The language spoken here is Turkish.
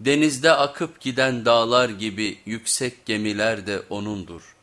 Denizde akıp giden dağlar gibi yüksek gemiler de O'nundur.